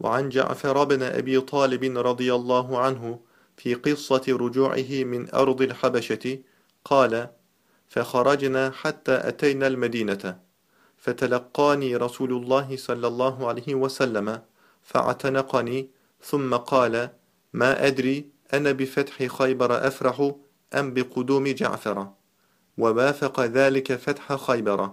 وعن جعفر بن أبي طالب رضي الله عنه في قصة رجوعه من أرض الحبشة قال فخرجنا حتى أتينا المدينة فتلقاني رسول الله صلى الله عليه وسلم فاعتنقني ثم قال ما أدري أنا بفتح خيبر أفرح أم بقدوم جعفر ووافق ذلك فتح خيبر.